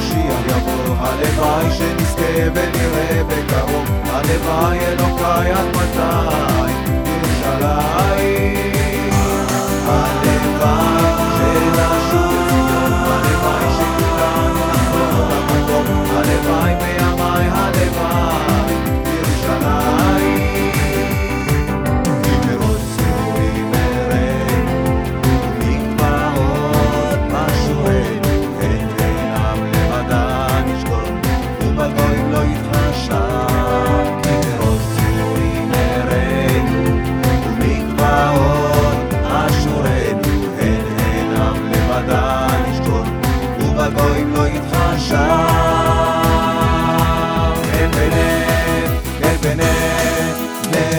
שמשיח יבוא, הלוואי שנזכה ונראה בקרוב, הלוואי אלוקיי עד מתי ירושלים.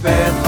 bed.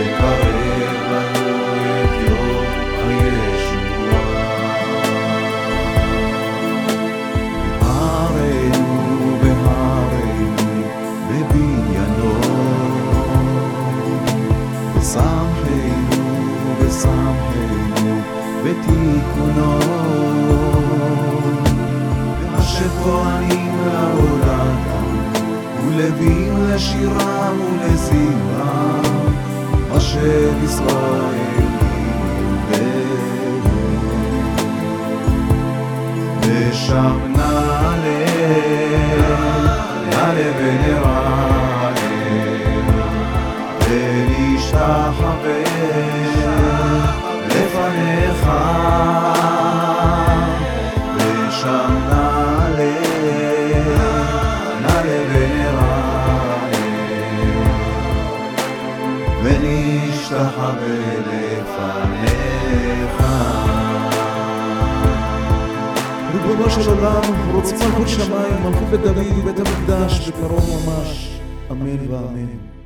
תקרב לנו את יום הישועה. בהרנו, בהרנו, בבניינו. בשמחנו, בשמחנו, בתיקונו. ואשר כהנים לעולתם, ולווים לשירם ולזמרם, ישראל ושם נעלה ונשתחווה לפניך. ריבונו של עולם, רוצים מלכות שמיים, מלכות בית דוד ובית המקדש, בקרוב ממש, אמן ואמן.